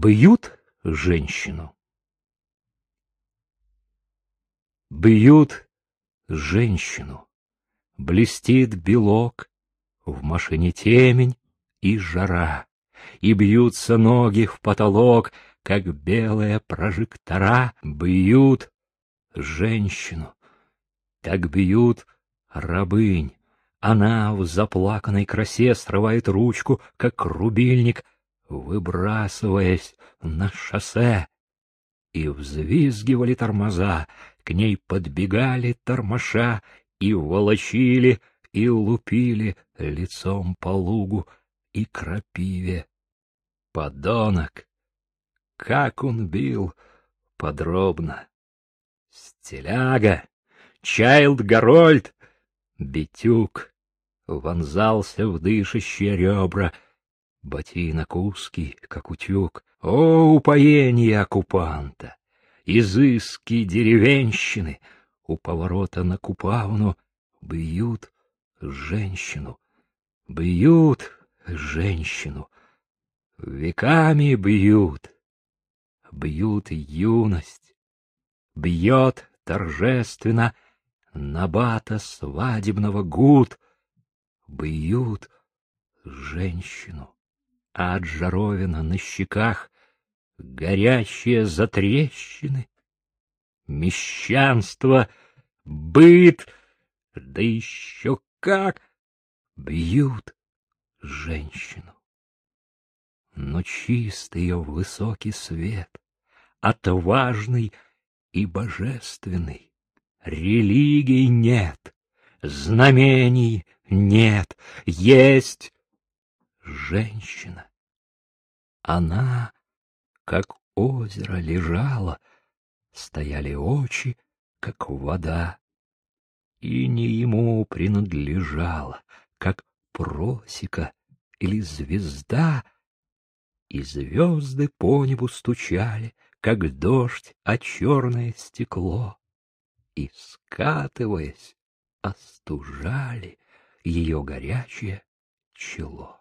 Бьют женщину. Бьют женщину. Блестит белок, в машине темень и жара, И бьются ноги в потолок, как белые прожектора бьют женщину. Так бьют рабынь. Она в заплаканной красе срывает ручку, как рубильник — выбрасываясь на шоссе. И взвизгивали тормоза, к ней подбегали, тормоша и волочили, и лупили лицом по лугу и крапиве. Подонок! Как он бил! Подробно. Стиляга! Чайльд Гарольд! Битюг! Вонзался в дышащие ребра — Ботинок узкий, как утюг. О, упоение оккупанта! Изыски деревенщины! У поворота на Купавну бьют женщину, бьют женщину, веками бьют, бьют юность, бьет торжественно набата свадебного гуд, бьют женщину а от жаровина на щеках горящие затрещины. Мещанство, быт, да еще как бьют женщину. Но чист ее высокий свет, отважный и божественный. Религий нет, знамений нет, есть женщина. Она, как озеро, лежала, стояли очи, как вода, и не ему принадлежала, как просека или звезда, и звезды по небу стучали, как дождь о черное стекло, и, скатываясь, остужали ее горячее чело.